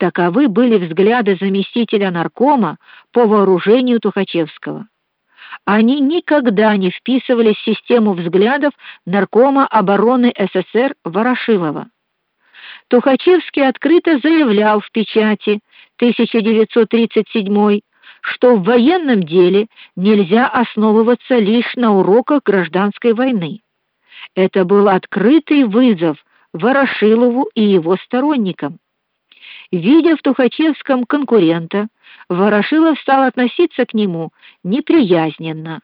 Таковы были взгляды заместителя наркома по вооружению Тухачевского. Они никогда не вписывались в систему взглядов наркома обороны СССР Ворошилова. Тухачевский открыто заявлял в печати 1937 что в военном деле нельзя основываться лишь на уроках гражданской войны. Это был открытый вызов Ворошилову и его сторонникам. Видя в Тухачевском конкурента, Ворошилов стал относиться к нему неприязненно.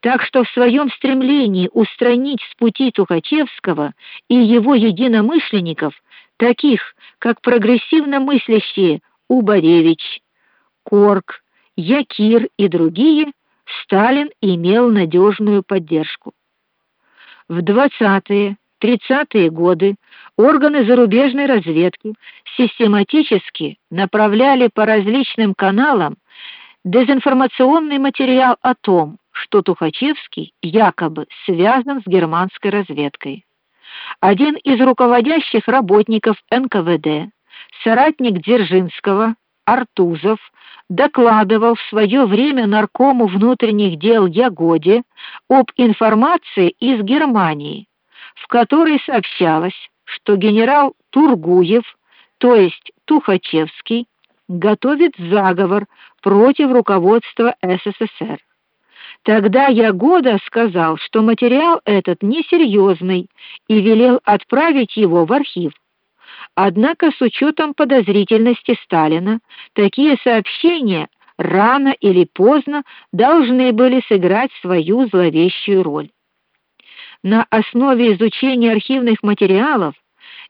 Так что в своем стремлении устранить с пути Тухачевского и его единомышленников, таких как прогрессивно мыслящие Убаревич, Корк, Якир и другие, Сталин имел надежную поддержку. В 20-е 30-е годы органы зарубежной разведки систематически направляли по различным каналам дезинформационный материал о том, что Тухачевский якобы связан с германской разведкой. Один из руководящих работников НКВД, соратник Дзержинского, Артузов, докладывал в свое время наркому внутренних дел Ягоде об информации из Германии в которой сообщалось, что генерал Тургуев, то есть Тухачевский, готовит заговор против руководства СССР. Тогда Ягода сказал, что материал этот несерьезный и велел отправить его в архив. Однако с учетом подозрительности Сталина, такие сообщения рано или поздно должны были сыграть свою зловещую роль на основе изучения архивных материалов,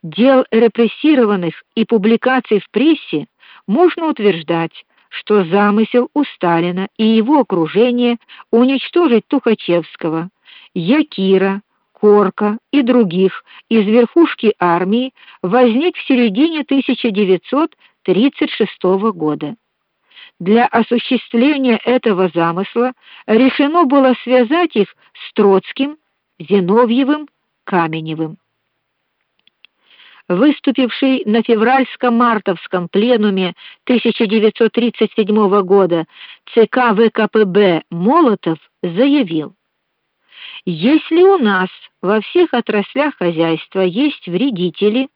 дел репрессированных и публикаций в прессе можно утверждать, что замысел у Сталина и его окружения уничтожить Тухачевского, Якира, Корка и других из верхушки армии возник в середине 1936 года. Для осуществления этого замысла решено было связать их с Троцким Зиновьевым, Каменевым. Выступивший на февральско-мартовском пленуме 1937 года ЦК ВКПБ Молотов заявил: "Если у нас во всех отраслях хозяйства есть вредители,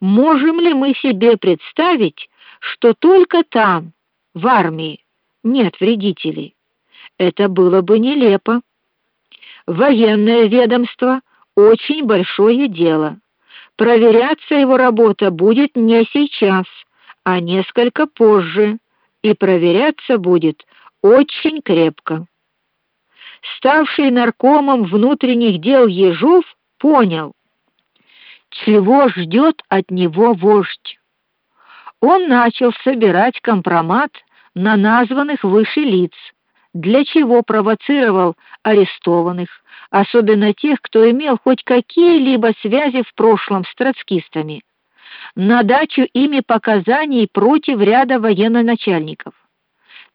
можем ли мы себе представить, что только там, в армии, нет вредителей? Это было бы нелепо. Военное ведомство очень большое дело. Проверяться его работа будет не сейчас, а несколько позже, и проверяться будет очень крепко. Ставший наркомом внутренних дел Ежов понял, чего ждет от него вождь. Он начал собирать компромат на названных выше лиц для чего провоцировал арестованных, особенно тех, кто имел хоть какие-либо связи в прошлом с троцкистами, на дачу ими показаний против ряда военноначальников.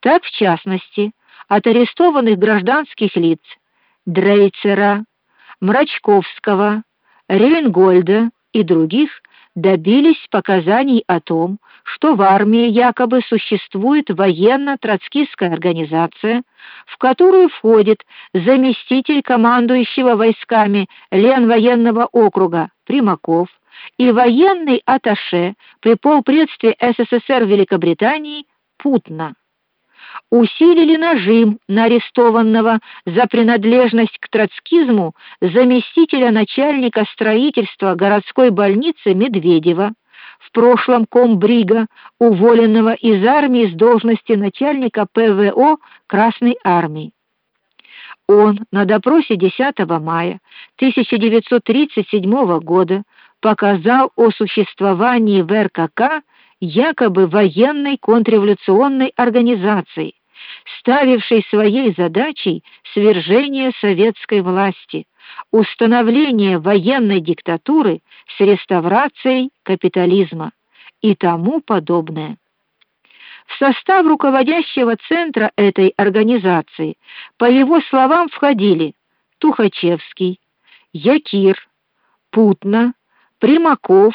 Так, в частности, от арестованных гражданских лиц Дрейцера, Мрачковского, Рейнгольда и других добились показаний о том, что в армии якобы существует военно-троцкистская организация, в которую входит заместитель командующего войсками Ленвоенного округа Примаков и военный атташе при полпредстве СССР в Великобритании Путна усилили нажим на арестованного за принадлежность к троцкизму заместителя начальника строительства городской больницы Медведева, в прошлом комбрига, уволенного из армии с должности начальника ПВО Красной армии. Он на допросе 10 мая 1937 года показал о существовании в РКК якобы военной контрреволюционной организации, ставившей своей задачей свержение советской власти, установление военной диктатуры с реставрацией капитализма и тому подобное. В состав руководящего центра этой организации, по его словам, входили Тухачевский, Якир, Путна, Примаков,